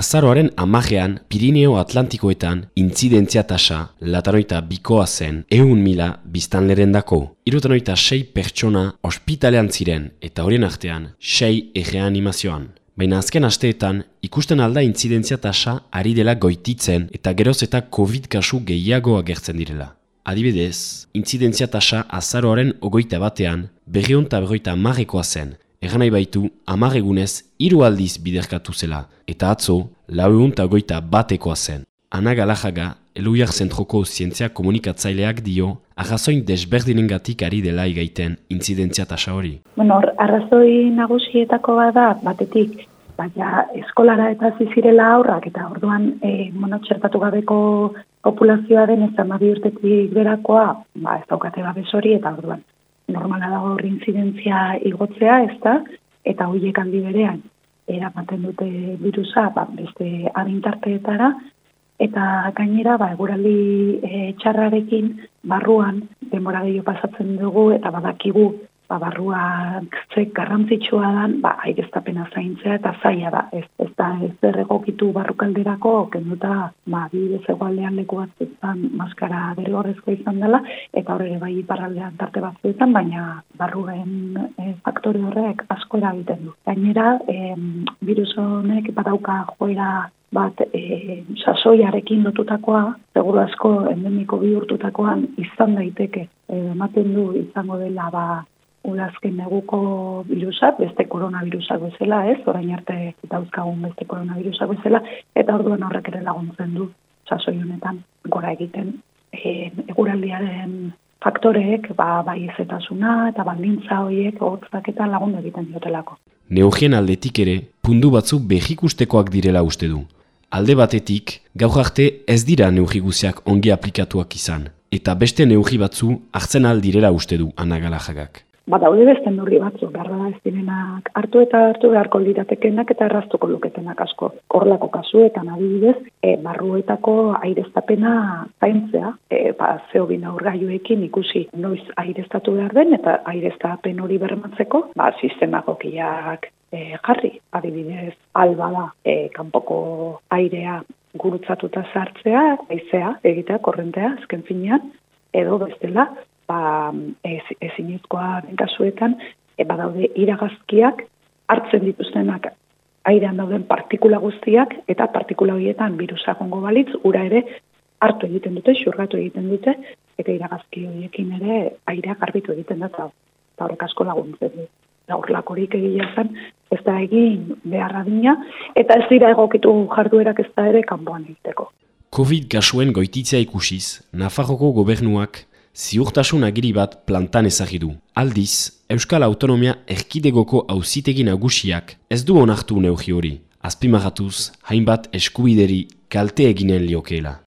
Azaroaren amajean Pirineo Atlantikoetan intzidentzia tasa latanoita bikoa zen eun mila biztanleren dako. Irutanoita sei pertsona ospitalean ziren eta horien artean sei egeanimazioan. Baina azken asteetan ikusten alda intzidentzia tasa ari dela goititzen eta geroz eta COVID kasu gehiago agertzen direla. Adibidez, intzidentzia tasa azaroaren ogoita batean berrion eta berroita marrekoa zen, Egan nahi baitu, amar egunez, hiru aldiz biderkatu zela, eta atzo, lau egun eta goita batekoa zen. Ana Galajaga, Eluiak Zentroko Zientzia Komunikatzaileak dio, arrazoin desberdinengatik ari dela igaiten intzidentzia tasa hori. Bueno, arrazoi nagusietako bada, batetik, baina eskolara eta zizirela aurrak, eta orduan, e, bueno, txertatu gabeko populazioa den ez amabi urtetik berakoa, ba, ez daukate babes eta orduan, normala dago hor inzidentzia igotzea, ez da, eta hoiek aldi berean eramaten dute virusa ba, beste adintarteetara, eta gainera, ba, eguraldi e, txarrarekin barruan, denbora gehiago pasatzen dugu, eta badakigu ba, barrua ze garrantzitsua dan, ba, aireztapena zaintzea eta zaila da. Ez, ez da, ez berregokitu barrukalderako, kenduta, ba, bidez egualdean leku batzuetan maskara bere horrezko izan dela, eta horre bai iparraldean tarte batzuetan, baina barruen e, faktore horrek asko eragiten du. Gainera, e, virus honek badauka joera bat e, sasoiarekin lotutakoa, seguru asko endemiko bihurtutakoan izan daiteke, e, ematen du izango dela ba, Ulazken neguko virusak, beste koronavirusak bezala, ez, orain arte dauzkagun beste koronavirusak bezala, eta orduan horrek ere laguntzen du, sasoi honetan, gora egiten, e, eguraldiaren faktoreek, ba, bai ezetasuna eta baldintza horiek hotzak eta lagun egiten diotelako. Neogien aldetik ere, pundu batzu behikustekoak direla uste du. Alde batetik, gaur arte ez dira neugiguziak ongi aplikatuak izan, eta beste neugi batzu hartzen aldirela uste du anagalajagak ba, daude beste neurri batzu, behar da ez direnak hartu eta hartu beharko liratekenak eta erraztuko luketenak asko. Horlako kasuetan adibidez, e, barruetako aireztapena zaintzea, e, ba, zeo bina ikusi noiz aireztatu behar den eta aireztapen hori bermatzeko, ba, sistema gokiak e, jarri, adibidez, alba da, e, kanpoko airea gurutzatuta sartzea, aizea, egitea, korrentea, azken finean, edo bestela, ba, ez, ezinezkoa den kasuetan, e, badaude iragazkiak hartzen dituztenak airean dauden partikula guztiak eta partikula horietan virusa gongo balitz, ura ere hartu egiten dute, xurgatu egiten dute, eta iragazki horiekin ere airea garbitu egiten dut, eta horrek asko laguntzen du. Horlakorik egia zen, ez da egin beharra dina, eta ez dira egokitu jarduerak ez da ere kanboan egiteko. Covid gasuen goititzea ikusiz, Nafarroko gobernuak ziurtasun agiri bat plantan ezagidu. Aldiz, Euskal Autonomia erkidegoko auzitegi nagusiak ez du onartu neugi hori. Azpimagatuz, hainbat eskubideri kalte eginen liokeela.